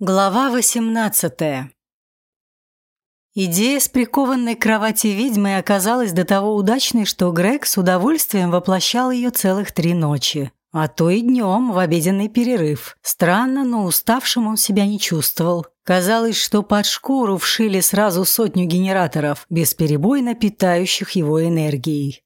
Глава 18. Идея с прикованной к кровати ведьмой оказалась до того удачной, что Грег с удовольствием воплощал ее целых три ночи. А то и днем, в обеденный перерыв. Странно, но уставшим он себя не чувствовал. Казалось, что под шкуру вшили сразу сотню генераторов, бесперебойно питающих его энергией.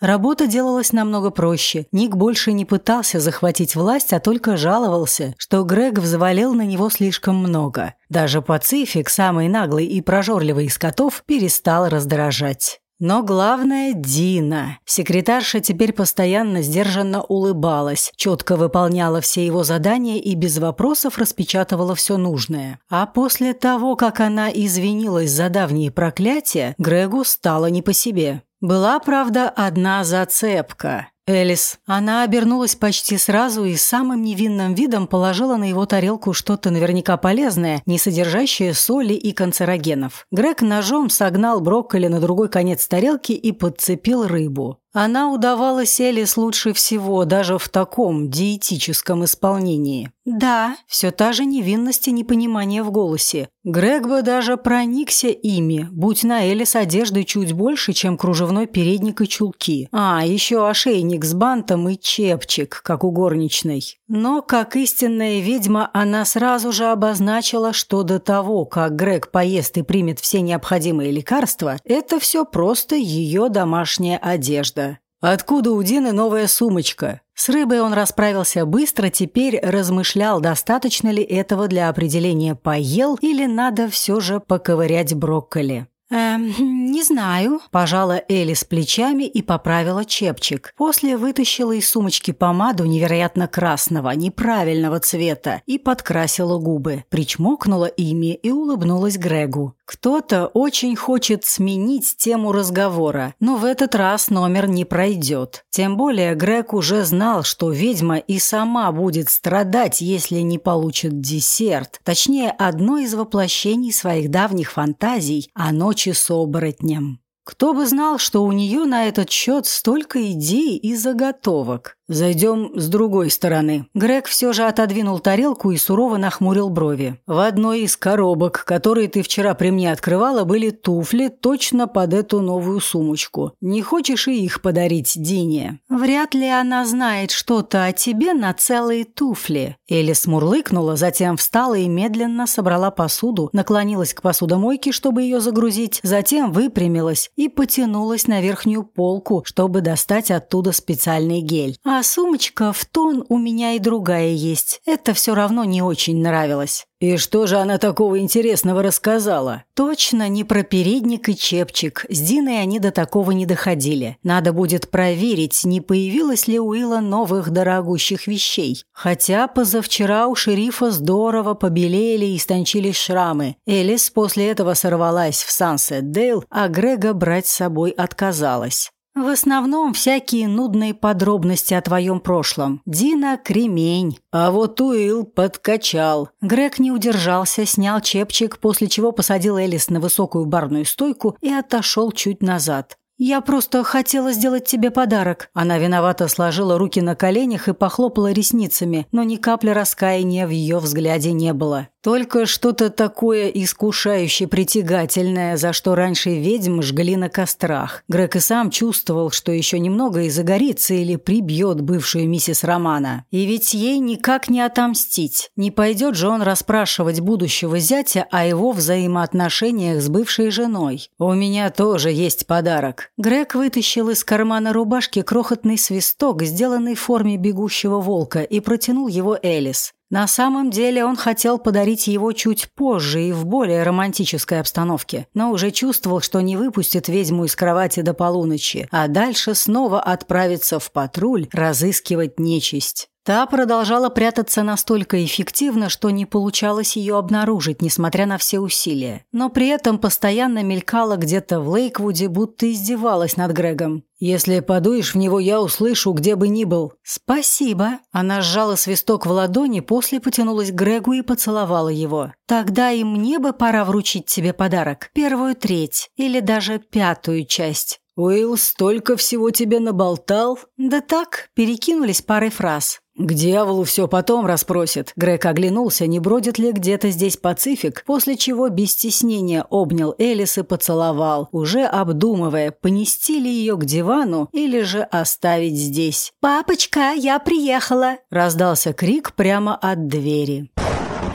Работа делалась намного проще. Ник больше не пытался захватить власть, а только жаловался, что Грег взвалил на него слишком много. Даже Пацифик, самый наглый и прожорливый из котов, перестал раздражать. Но главное – Дина. Секретарша теперь постоянно сдержанно улыбалась, четко выполняла все его задания и без вопросов распечатывала все нужное. А после того, как она извинилась за давние проклятия, Грегу стало не по себе. Была, правда, одна зацепка. Элис. Она обернулась почти сразу и самым невинным видом положила на его тарелку что-то наверняка полезное, не содержащее соли и канцерогенов. Грег ножом согнал брокколи на другой конец тарелки и подцепил рыбу. Она удавалась Элис лучше всего, даже в таком диетическом исполнении. Да, все та же невинность и непонимание в голосе. Грег бы даже проникся ими, будь на Элис одежды чуть больше, чем кружевной передник и чулки. А, еще ошейник с бантом и чепчик, как у горничной. Но, как истинная ведьма, она сразу же обозначила, что до того, как Грег поест и примет все необходимые лекарства, это все просто ее домашняя одежда. Откуда у Дины новая сумочка? С рыбой он расправился быстро, теперь размышлял, достаточно ли этого для определения поел или надо все же поковырять брокколи. «Эм, не знаю», – пожала Элли с плечами и поправила чепчик. После вытащила из сумочки помаду невероятно красного, неправильного цвета и подкрасила губы. Причмокнула ими и улыбнулась Грегу. Кто-то очень хочет сменить тему разговора, но в этот раз номер не пройдет. Тем более Грег уже знал, что ведьма и сама будет страдать, если не получит десерт. Точнее, одно из воплощений своих давних фантазий о ночи с оборотнем. Кто бы знал, что у нее на этот счет столько идей и заготовок. Зайдем с другой стороны. Грег все же отодвинул тарелку и сурово нахмурил брови. В одной из коробок, которые ты вчера при мне открывала, были туфли точно под эту новую сумочку. Не хочешь и их подарить Дине? Вряд ли она знает что-то о тебе на целые туфли. Элис мурлыкнула, затем встала и медленно собрала посуду, наклонилась к посудомойке, чтобы ее загрузить, затем выпрямилась и потянулась на верхнюю полку, чтобы достать оттуда специальный гель. А сумочка в тон у меня и другая есть. Это все равно не очень нравилось. «И что же она такого интересного рассказала?» «Точно не про передник и чепчик. С Диной они до такого не доходили. Надо будет проверить, не появилось ли у Илла новых дорогущих вещей. Хотя позавчера у шерифа здорово побелели и истончились шрамы. Элис после этого сорвалась в Сансет Дейл, а Грега брать с собой отказалась. В основном всякие нудные подробности о твоем прошлом. Дина – кремень. А вот Уилл подкачал. Грег не удержался, снял чепчик, после чего посадил Элис на высокую барную стойку и отошел чуть назад. «Я просто хотела сделать тебе подарок». Она виновато сложила руки на коленях и похлопала ресницами, но ни капли раскаяния в ее взгляде не было. Только что-то такое искушающе притягательное, за что раньше ведьм жгли на кострах. Грег и сам чувствовал, что еще немного и загорится или прибьет бывшую миссис Романа. И ведь ей никак не отомстить. Не пойдет же он расспрашивать будущего зятя о его взаимоотношениях с бывшей женой. «У меня тоже есть подарок». Грег вытащил из кармана рубашки крохотный свисток, сделанный в форме бегущего волка, и протянул его Элис. На самом деле он хотел подарить его чуть позже и в более романтической обстановке, но уже чувствовал, что не выпустит ведьму из кровати до полуночи, а дальше снова отправится в патруль разыскивать нечисть. Та продолжала прятаться настолько эффективно, что не получалось ее обнаружить, несмотря на все усилия. Но при этом постоянно мелькала где-то в Лейквуде, будто издевалась над Грегом. «Если подуешь в него, я услышу, где бы ни был». «Спасибо». Она сжала свисток в ладони, после потянулась к Грегу и поцеловала его. «Тогда и мне бы пора вручить тебе подарок. Первую треть или даже пятую часть». «Уилл столько всего тебе наболтал?» «Да так, перекинулись парой фраз». К дьяволу все потом расспросит. Грег оглянулся, не бродит ли где-то здесь Пацифик, после чего без стеснения обнял Элис и поцеловал, уже обдумывая, понести ли ее к дивану или же оставить здесь. «Папочка, я приехала!» – раздался крик прямо от двери.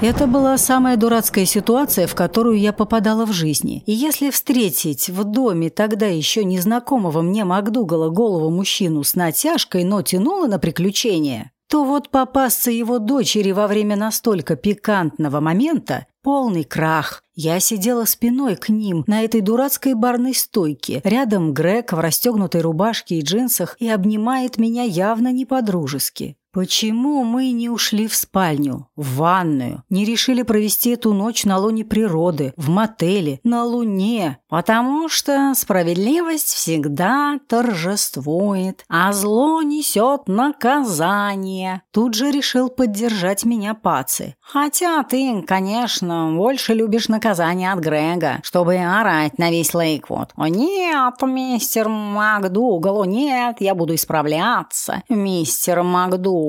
Это была самая дурацкая ситуация, в которую я попадала в жизни. И если встретить в доме тогда еще незнакомого мне Макдугала голову мужчину с натяжкой, но тянуло на приключения, то вот попасться его дочери во время настолько пикантного момента – полный крах. Я сидела спиной к ним на этой дурацкой барной стойке. Рядом Грег в расстегнутой рубашке и джинсах и обнимает меня явно не по-дружески. Почему мы не ушли в спальню, в ванную, не решили провести эту ночь на лоне природы, в мотеле, на луне? Потому что справедливость всегда торжествует, а зло несет наказание. Тут же решил поддержать меня Паци. Хотя ты, конечно, больше любишь наказание от Грега, чтобы орать на весь Лейквуд. О нет, мистер МакДугал, нет, я буду исправляться. Мистер МакДугал,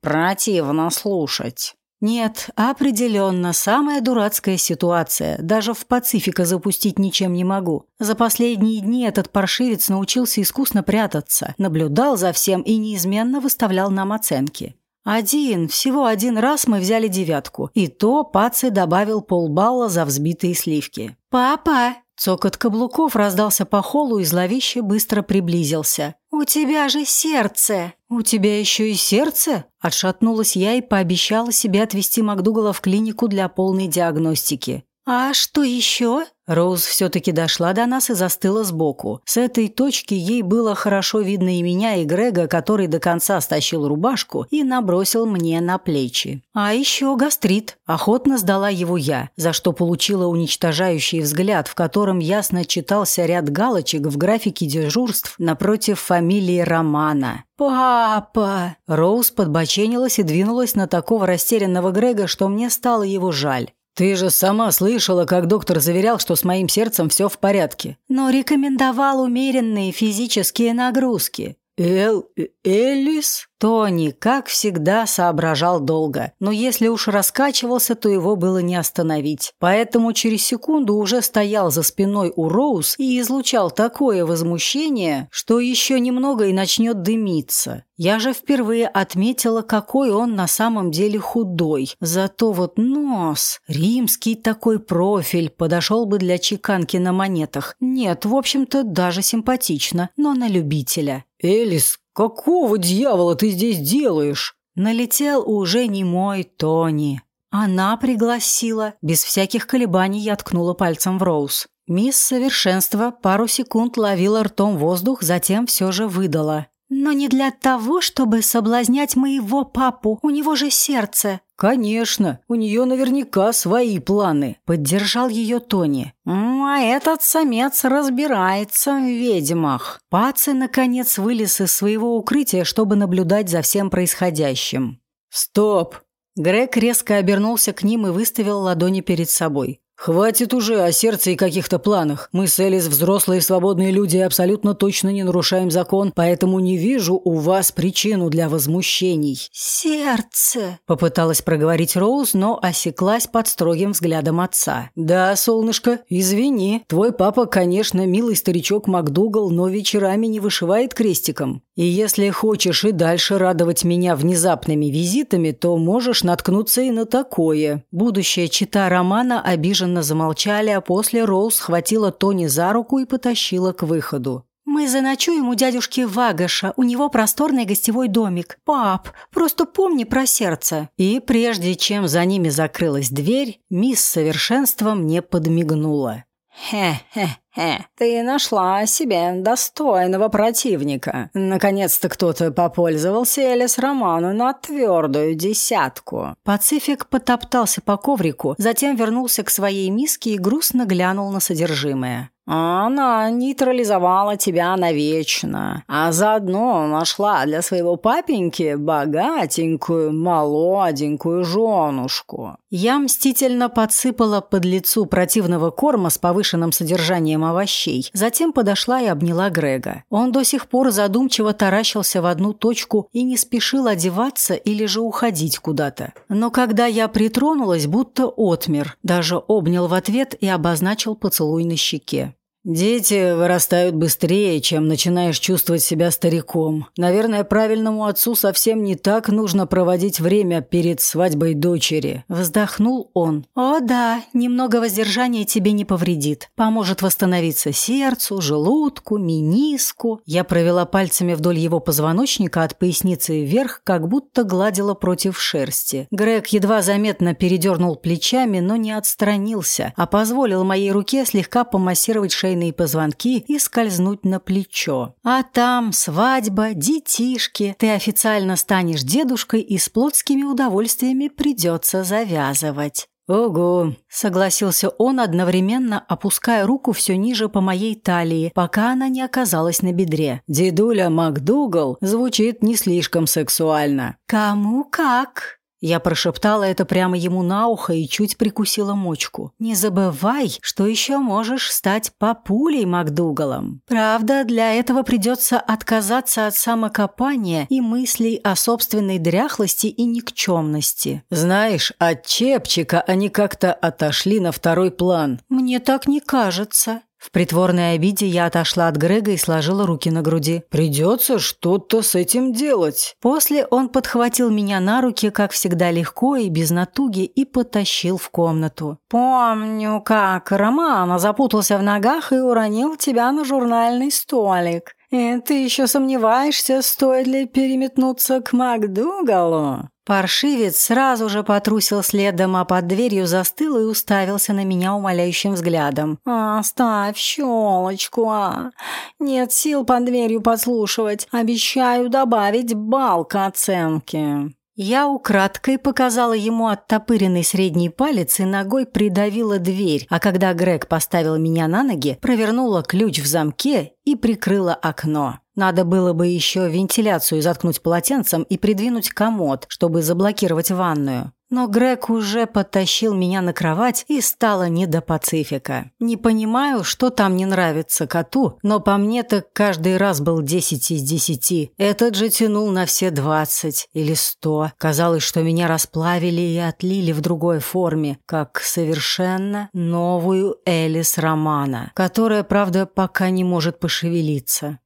противно слушать. Нет, определенно, самая дурацкая ситуация. Даже в Пацифика запустить ничем не могу. За последние дни этот паршивец научился искусно прятаться, наблюдал за всем и неизменно выставлял нам оценки. Один, всего один раз мы взяли девятку, и то Паци добавил полбалла за взбитые сливки. «Папа!» Цокот каблуков раздался по холу и зловеще быстро приблизился. «У тебя же сердце!» «У тебя еще и сердце?» Отшатнулась я и пообещала себе отвезти Макдугала в клинику для полной диагностики. «А что еще?» Роуз все-таки дошла до нас и застыла сбоку. С этой точки ей было хорошо видно и меня, и Грега, который до конца стащил рубашку и набросил мне на плечи. А еще гастрит. Охотно сдала его я, за что получила уничтожающий взгляд, в котором ясно читался ряд галочек в графике дежурств напротив фамилии Романа. «Папа!» Роуз подбоченилась и двинулась на такого растерянного Грега, что мне стало его жаль. «Ты же сама слышала, как доктор заверял, что с моим сердцем все в порядке». «Но рекомендовал умеренные физические нагрузки». «Эл... Элис?» Тони, как всегда, соображал долго, но если уж раскачивался, то его было не остановить. Поэтому через секунду уже стоял за спиной у Роуз и излучал такое возмущение, что еще немного и начнет дымиться. Я же впервые отметила, какой он на самом деле худой. Зато вот нос, римский такой профиль, подошел бы для чеканки на монетах. Нет, в общем-то, даже симпатично, но на любителя. «Элис, «Какого дьявола ты здесь делаешь?» Налетел уже не мой Тони. Она пригласила. Без всяких колебаний я ткнула пальцем в Роуз. Мисс Совершенство пару секунд ловила ртом воздух, затем все же выдала. «Но не для того, чтобы соблазнять моего папу. У него же сердце». «Конечно, у нее наверняка свои планы», — поддержал ее Тони. «А этот самец разбирается в ведьмах». Паци, наконец, вылез из своего укрытия, чтобы наблюдать за всем происходящим. «Стоп!» Грег резко обернулся к ним и выставил ладони перед собой. «Хватит уже о сердце и каких-то планах. Мы с Элис взрослые свободные люди и абсолютно точно не нарушаем закон, поэтому не вижу у вас причину для возмущений». «Сердце», – попыталась проговорить Роуз, но осеклась под строгим взглядом отца. «Да, солнышко, извини. Твой папа, конечно, милый старичок МакДугал, но вечерами не вышивает крестиком. И если хочешь и дальше радовать меня внезапными визитами, то можешь наткнуться и на такое». Будущая чита Романа обижена напряженно замолчали, а после Роуз схватила Тони за руку и потащила к выходу. «Мы заночуем у дядюшки Вагаша, у него просторный гостевой домик. Пап, просто помни про сердце». И прежде чем за ними закрылась дверь, мисс Совершенство мне подмигнула. «Хе-хе-хе, ты нашла себе достойного противника. Наконец-то кто-то попользовался Элис Роману на твердую десятку». Пацифик потоптался по коврику, затем вернулся к своей миске и грустно глянул на содержимое. Она нейтрализовала тебя навечно, а заодно нашла для своего папеньки богатенькую, молоденькую женушку. Я мстительно подсыпала под лицу противного корма с повышенным содержанием овощей. Затем подошла и обняла Грега. Он до сих пор задумчиво таращился в одну точку и не спешил одеваться или же уходить куда-то. Но когда я притронулась, будто отмер, даже обнял в ответ и обозначил поцелуй на щеке. Дети вырастают быстрее, чем начинаешь чувствовать себя стариком. Наверное, правильному отцу совсем не так нужно проводить время перед свадьбой дочери. Вздохнул он. О да, немного воздержания тебе не повредит. Поможет восстановиться сердцу, желудку, мениску. Я провела пальцами вдоль его позвоночника от поясницы вверх, как будто гладила против шерсти. Грег едва заметно передернул плечами, но не отстранился, а позволил моей руке слегка помассировать шейный шейные позвонки и скользнуть на плечо. А там свадьба, детишки. Ты официально станешь дедушкой и с плотскими удовольствиями придется завязывать. «Ого!» – согласился он, одновременно опуская руку все ниже по моей талии, пока она не оказалась на бедре. «Дедуля МакДугал» звучит не слишком сексуально. «Кому как?» Я прошептала это прямо ему на ухо и чуть прикусила мочку. «Не забывай, что еще можешь стать папулей Макдугалом. Правда, для этого придется отказаться от самокопания и мыслей о собственной дряхлости и никчемности». «Знаешь, от чепчика они как-то отошли на второй план». «Мне так не кажется». В притворной обиде я отошла от Грега и сложила руки на груди. «Придется что-то с этим делать». После он подхватил меня на руки, как всегда легко и без натуги, и потащил в комнату. «Помню, как Романа запутался в ногах и уронил тебя на журнальный столик. И ты еще сомневаешься, стоит ли переметнуться к Макдугалу?» Паршивец сразу же потрусил следом, а под дверью застыл и уставился на меня умоляющим взглядом. «Оставь щелочку, а! Нет сил под дверью подслушивать. Обещаю добавить балл к оценке». Я украдкой показала ему оттопыренный средний палец и ногой придавила дверь, а когда Грег поставил меня на ноги, провернула ключ в замке и прикрыла окно. Надо было бы еще вентиляцию заткнуть полотенцем и придвинуть комод, чтобы заблокировать ванную. Но Грег уже подтащил меня на кровать и стало не до Пацифика. Не понимаю, что там не нравится коту, но по мне так каждый раз был 10 из 10. Этот же тянул на все 20 или 100. Казалось, что меня расплавили и отлили в другой форме, как совершенно новую Элис Романа, которая, правда, пока не может пошевелиться.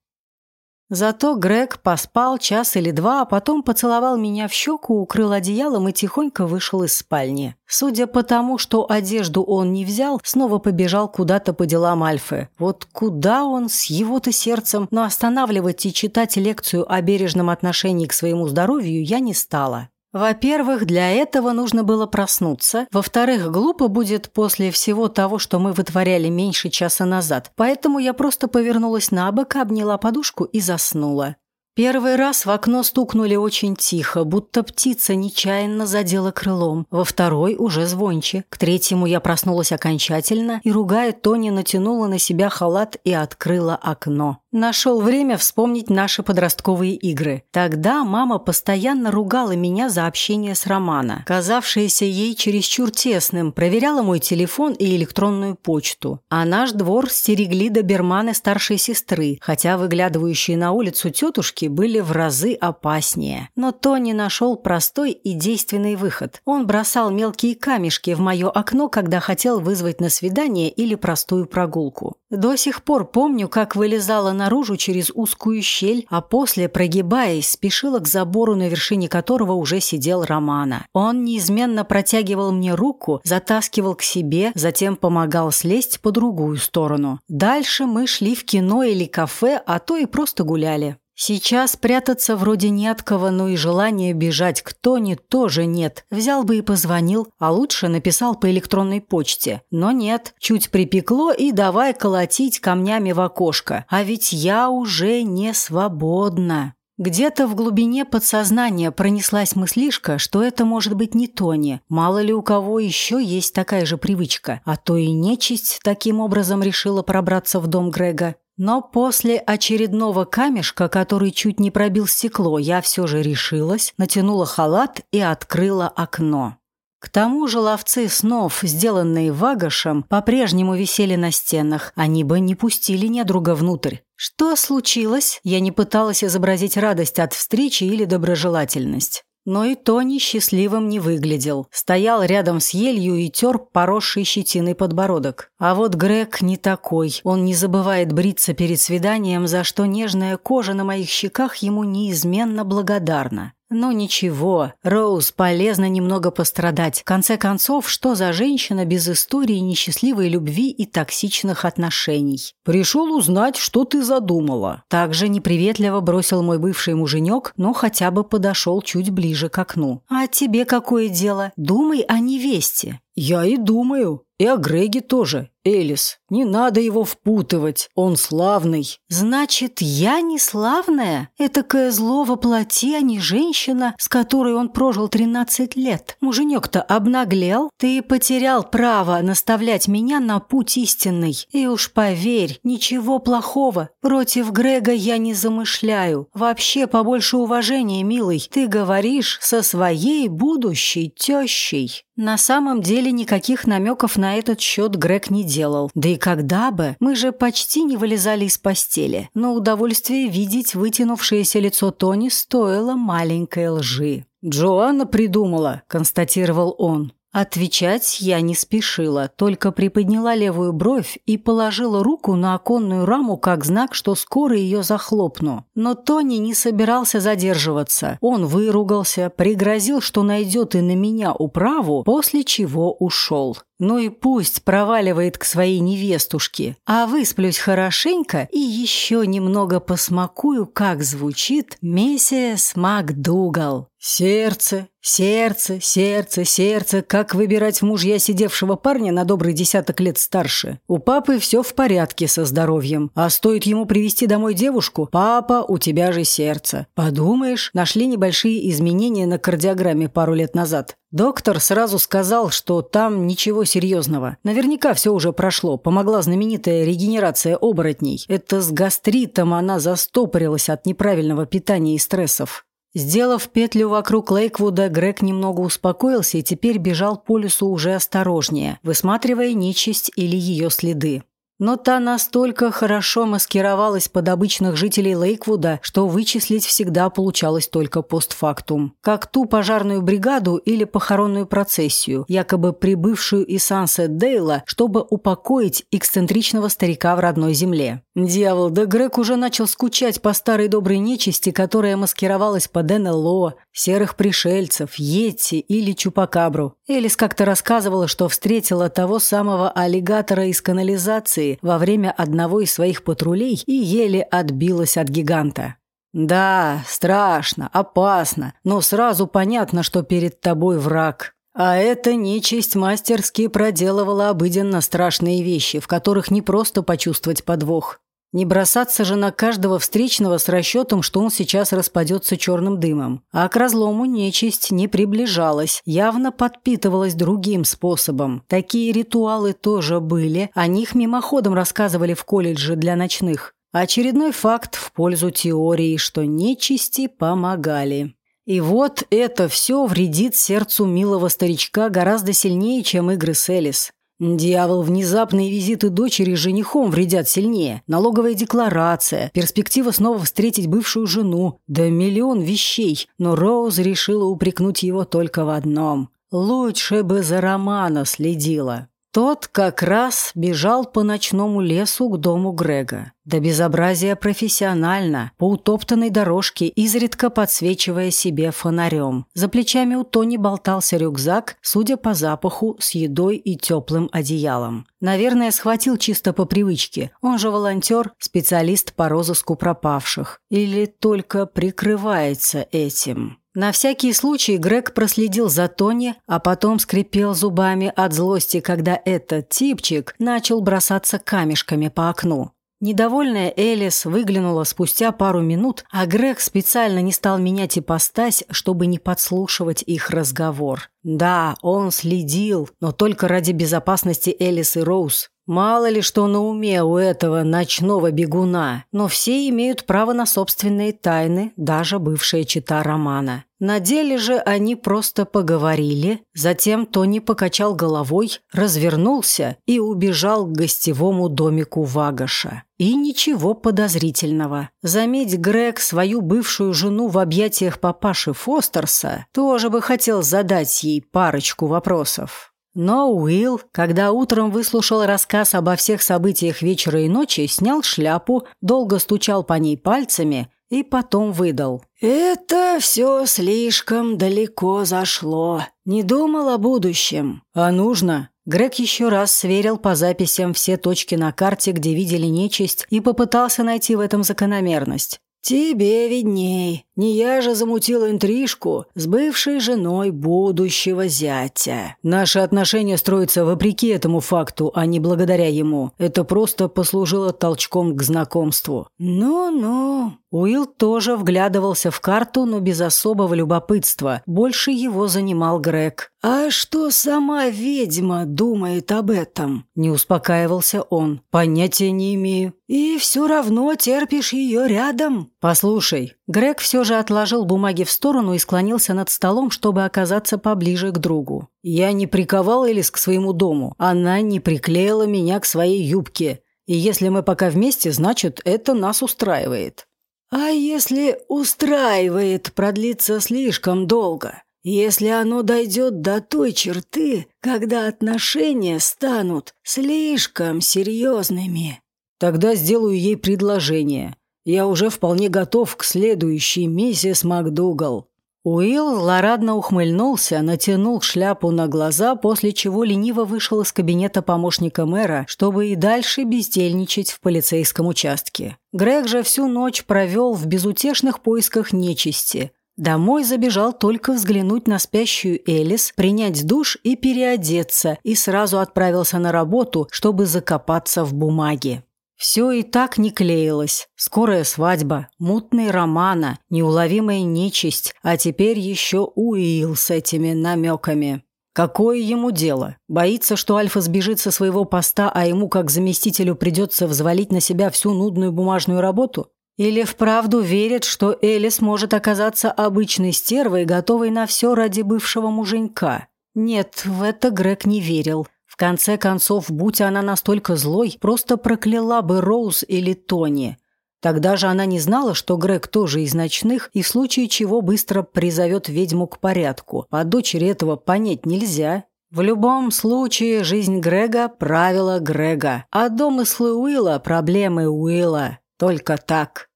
Зато Грег поспал час или два, а потом поцеловал меня в щеку, укрыл одеялом и тихонько вышел из спальни. Судя по тому, что одежду он не взял, снова побежал куда-то по делам Альфы. Вот куда он с его-то сердцем, но останавливать и читать лекцию о бережном отношении к своему здоровью я не стала. Во-первых, для этого нужно было проснуться. Во-вторых, глупо будет после всего того, что мы вытворяли меньше часа назад. Поэтому я просто повернулась на бок, обняла подушку и заснула. Первый раз в окно стукнули очень тихо, будто птица нечаянно задела крылом. Во второй уже звонче. К третьему я проснулась окончательно и, ругая Тони, натянула на себя халат и открыла окно. Нашел время вспомнить наши подростковые игры. Тогда мама постоянно ругала меня за общение с Романа, казавшееся ей чересчур тесным, проверяла мой телефон и электронную почту. А наш двор стерегли доберманы старшей сестры, хотя выглядывающие на улицу тетушки были в разы опаснее. Но Тони нашел простой и действенный выход. Он бросал мелкие камешки в мое окно, когда хотел вызвать на свидание или простую прогулку. До сих пор помню, как вылезала наружу через узкую щель, а после, прогибаясь, спешила к забору, на вершине которого уже сидел Романа. Он неизменно протягивал мне руку, затаскивал к себе, затем помогал слезть по другую сторону. Дальше мы шли в кино или кафе, а то и просто гуляли. Сейчас прятаться вроде не от кого, но и желания бежать к Тони тоже нет. Взял бы и позвонил, а лучше написал по электронной почте. Но нет, чуть припекло и давай колотить камнями в окошко. А ведь я уже не свободна. Где-то в глубине подсознания пронеслась мыслишка, что это может быть не Тони. Мало ли у кого еще есть такая же привычка. А то и нечисть таким образом решила пробраться в дом Грега. Но после очередного камешка, который чуть не пробил стекло, я все же решилась, натянула халат и открыла окно. К тому же ловцы снов, сделанные Вагашем, по-прежнему висели на стенах. Они бы не пустили недруга внутрь. Что случилось? Я не пыталась изобразить радость от встречи или доброжелательность. Но и Тони счастливым не выглядел. Стоял рядом с елью и тер поросший щетиной подбородок. А вот Грег не такой. Он не забывает бриться перед свиданием, за что нежная кожа на моих щеках ему неизменно благодарна. Но ничего, Роуз полезно немного пострадать. В конце концов, что за женщина без истории несчастливой любви и токсичных отношений? Пришел узнать, что ты задумала. Также неприветливо бросил мой бывший муженек, но хотя бы подошел чуть ближе к окну. А тебе какое дело? Думай о невесте. Я и думаю. И о Греге тоже. Элис, не надо его впутывать. Он славный. Значит, я не славная? Этакое зло воплоти, а не женщина, с которой он прожил 13 лет. Муженек-то обнаглел. Ты потерял право наставлять меня на путь истинный. И уж поверь, ничего плохого. Против Грега я не замышляю. Вообще побольше уважения, милый. Ты говоришь со своей будущей тещей. На самом деле никаких намеков на этот счет Грег не делал. Да и когда бы, мы же почти не вылезали из постели. Но удовольствие видеть вытянувшееся лицо Тони стоило маленькой лжи. «Джоанна придумала», – констатировал он. Отвечать я не спешила, только приподняла левую бровь и положила руку на оконную раму как знак, что скоро ее захлопну. Но Тони не собирался задерживаться. Он выругался, пригрозил, что найдет и на меня управу, после чего ушел. Ну и пусть проваливает к своей невестушке, а высплюсь хорошенько и еще немного посмакую, как звучит «Мессис МакДугал». Сердце, сердце, сердце, сердце, как выбирать мужья сидевшего парня на добрый десяток лет старше. У папы все в порядке со здоровьем, а стоит ему привести домой девушку, папа, у тебя же сердце. Подумаешь, нашли небольшие изменения на кардиограмме пару лет назад. Доктор сразу сказал, что там ничего серьезного. Наверняка все уже прошло. Помогла знаменитая регенерация оборотней. Это с гастритом она застопорилась от неправильного питания и стрессов. Сделав петлю вокруг Лейквуда, Грег немного успокоился и теперь бежал по лесу уже осторожнее, высматривая нечисть или ее следы. Но та настолько хорошо маскировалась под обычных жителей Лейквуда, что вычислить всегда получалось только постфактум. Как ту пожарную бригаду или похоронную процессию, якобы прибывшую из Сансет-Дейла, чтобы упокоить эксцентричного старика в родной земле. Дьявол, да Грег уже начал скучать по старой доброй нечисти, которая маскировалась под НЛО, серых пришельцев, Йети или Чупакабру. Элис как-то рассказывала, что встретила того самого аллигатора из канализации во время одного из своих патрулей и еле отбилась от гиганта. Да, страшно, опасно, но сразу понятно, что перед тобой враг. А эта нечисть мастерски проделывала обыденно страшные вещи, в которых не просто почувствовать подвох. Не бросаться же на каждого встречного с расчетом, что он сейчас распадется черным дымом. А к разлому нечисть не приближалась, явно подпитывалась другим способом. Такие ритуалы тоже были, о них мимоходом рассказывали в колледже для ночных. Очередной факт в пользу теории, что нечисти помогали. И вот это все вредит сердцу милого старичка гораздо сильнее, чем игры с Элис. Дьявол, внезапные визиты дочери женихом вредят сильнее. Налоговая декларация, перспектива снова встретить бывшую жену, да миллион вещей. Но Роуз решила упрекнуть его только в одном. Лучше бы за Романа следила. Тот как раз бежал по ночному лесу к дому Грега. До безобразия профессионально, по утоптанной дорожке, изредка подсвечивая себе фонарем. За плечами у Тони болтался рюкзак, судя по запаху, с едой и теплым одеялом. Наверное, схватил чисто по привычке. Он же волонтер, специалист по розыску пропавших. Или только прикрывается этим. На всякий случай Грег проследил за Тони, а потом скрипел зубами от злости, когда этот типчик начал бросаться камешками по окну. Недовольная Элис выглянула спустя пару минут, а Грег специально не стал менять ипостась, чтобы не подслушивать их разговор. Да, он следил, но только ради безопасности Элис и Роуз. Мало ли что на уме у этого ночного бегуна, но все имеют право на собственные тайны, даже бывшая чита Романа. На деле же они просто поговорили, затем Тони покачал головой, развернулся и убежал к гостевому домику Вагаша. И ничего подозрительного. Заметь Грег свою бывшую жену в объятиях папаши Фостерса, тоже бы хотел задать ей парочку вопросов. Но Уилл, когда утром выслушал рассказ обо всех событиях вечера и ночи, снял шляпу, долго стучал по ней пальцами и потом выдал. «Это все слишком далеко зашло. Не думал о будущем. А нужно?» Грег еще раз сверил по записям все точки на карте, где видели нечисть, и попытался найти в этом закономерность. «Тебе видней. Не я же замутил интрижку с бывшей женой будущего зятя. Наши отношения строятся вопреки этому факту, а не благодаря ему. Это просто послужило толчком к знакомству». «Ну-ну». Уилл тоже вглядывался в карту, но без особого любопытства. Больше его занимал Грег. «А что сама ведьма думает об этом?» Не успокаивался он. «Понятия не имею». «И все равно терпишь ее рядом?» «Послушай». Грег все же отложил бумаги в сторону и склонился над столом, чтобы оказаться поближе к другу. «Я не приковал Элис к своему дому. Она не приклеила меня к своей юбке. И если мы пока вместе, значит, это нас устраивает». «А если устраивает продлиться слишком долго?» Если оно дойдет до той черты, когда отношения станут слишком серьезными, тогда сделаю ей предложение. Я уже вполне готов к следующей миссис МакДугал». Уилл злорадно ухмыльнулся, натянул шляпу на глаза, после чего лениво вышел из кабинета помощника мэра, чтобы и дальше бездельничать в полицейском участке. Грег же всю ночь провел в безутешных поисках нечисти – Домой забежал только взглянуть на спящую Элис, принять душ и переодеться, и сразу отправился на работу, чтобы закопаться в бумаге. Все и так не клеилось. Скорая свадьба, мутные романа, неуловимая нечисть, а теперь еще Уилл с этими намеками. Какое ему дело? Боится, что Альфа сбежит со своего поста, а ему, как заместителю, придется взвалить на себя всю нудную бумажную работу? Или вправду верит, что Элис может оказаться обычной стервой, готовой на все ради бывшего муженька? Нет, в это Грег не верил. В конце концов, будь она настолько злой, просто прокляла бы Роуз или Тони. Тогда же она не знала, что Грег тоже из ночных и в случае чего быстро призовет ведьму к порядку. По дочери этого понять нельзя. В любом случае, жизнь Грега – правила Грега, а домыслы Уилла – проблемы Уилла. Только так.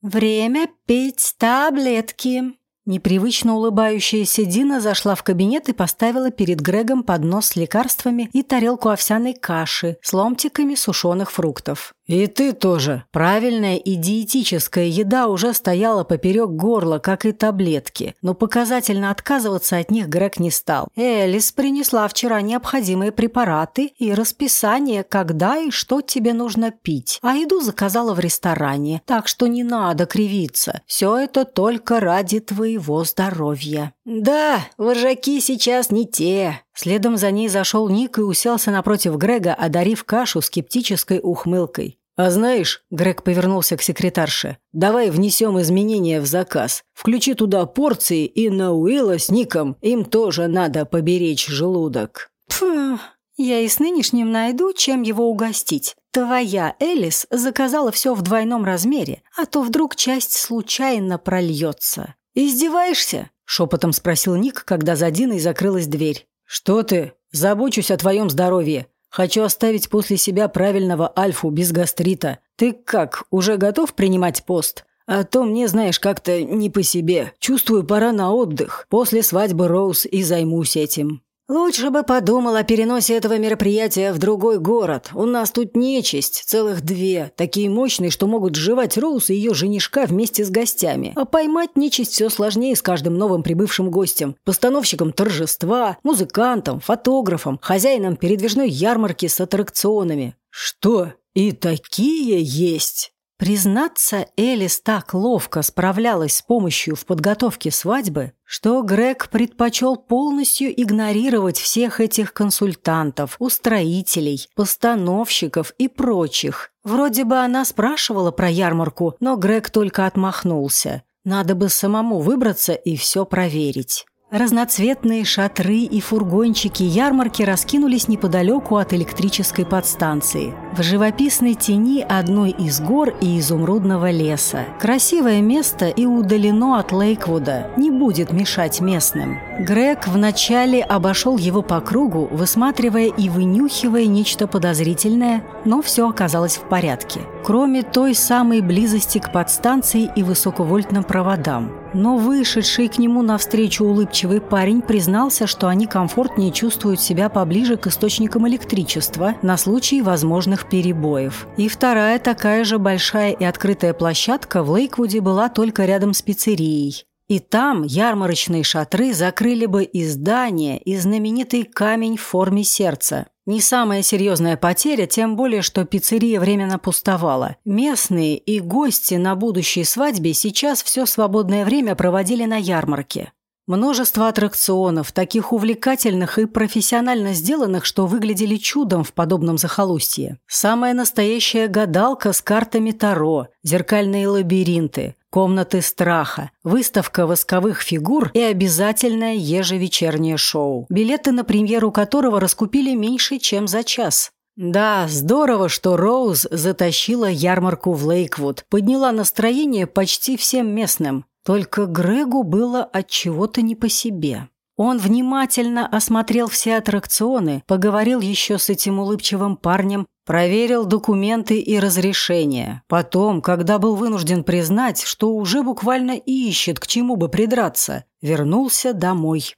«Время пить таблетки», Непривычно улыбающаяся Дина зашла в кабинет и поставила перед Грегом поднос с лекарствами и тарелку овсяной каши с ломтиками сушеных фруктов. «И ты тоже. Правильная и диетическая еда уже стояла поперек горла, как и таблетки, но показательно отказываться от них Грег не стал. Элис принесла вчера необходимые препараты и расписание, когда и что тебе нужно пить, а еду заказала в ресторане, так что не надо кривиться. Все это только ради твоего здоровья». «Да, вожаки сейчас не те», Следом за ней зашел Ник и уселся напротив Грега, одарив кашу скептической ухмылкой. «А знаешь», – Грег повернулся к секретарше, – «давай внесем изменения в заказ. Включи туда порции, и на Уилла с Ником им тоже надо поберечь желудок». Фу, я и с нынешним найду, чем его угостить. Твоя Элис заказала все в двойном размере, а то вдруг часть случайно прольется. «Издеваешься?» – шепотом спросил Ник, когда за Диной закрылась дверь. «Что ты? Забочусь о твоем здоровье. Хочу оставить после себя правильного альфу без гастрита. Ты как, уже готов принимать пост? А то мне, знаешь, как-то не по себе. Чувствую, пора на отдых. После свадьбы Роуз и займусь этим». «Лучше бы подумал о переносе этого мероприятия в другой город. У нас тут нечисть, целых две, такие мощные, что могут сживать Роуз и ее женишка вместе с гостями. А поймать нечисть все сложнее с каждым новым прибывшим гостем. Постановщиком торжества, музыкантом, фотографом, хозяином передвижной ярмарки с аттракционами. Что? И такие есть?» Признаться, Элис так ловко справлялась с помощью в подготовке свадьбы, что Грег предпочел полностью игнорировать всех этих консультантов, устроителей, постановщиков и прочих. Вроде бы она спрашивала про ярмарку, но Грег только отмахнулся. Надо бы самому выбраться и все проверить. Разноцветные шатры и фургончики ярмарки раскинулись неподалеку от электрической подстанции, в живописной тени одной из гор и изумрудного леса. Красивое место и удалено от Лейквуда, не будет мешать местным. Грег вначале обошел его по кругу, высматривая и вынюхивая нечто подозрительное, но все оказалось в порядке. Кроме той самой близости к подстанции и высоковольтным проводам. Но вышедший к нему навстречу улыбчивый парень признался, что они комфортнее чувствуют себя поближе к источникам электричества на случай возможных перебоев. И вторая такая же большая и открытая площадка в Лейквуде была только рядом с пиццерией. И там ярмарочные шатры закрыли бы и здание, и знаменитый камень в форме сердца. Не самая серьезная потеря, тем более, что пиццерия временно пустовала. Местные и гости на будущей свадьбе сейчас все свободное время проводили на ярмарке. Множество аттракционов, таких увлекательных и профессионально сделанных, что выглядели чудом в подобном захолустье. Самая настоящая гадалка с картами Таро, зеркальные лабиринты, комнаты страха, выставка восковых фигур и обязательное ежевечернее шоу, билеты на премьеру которого раскупили меньше, чем за час. Да, здорово, что Роуз затащила ярмарку в Лейквуд, подняла настроение почти всем местным. Только Грегу было от чего-то не по себе. Он внимательно осмотрел все аттракционы, поговорил еще с этим улыбчивым парнем, проверил документы и разрешения. Потом, когда был вынужден признать, что уже буквально ищет, к чему бы придраться, вернулся домой.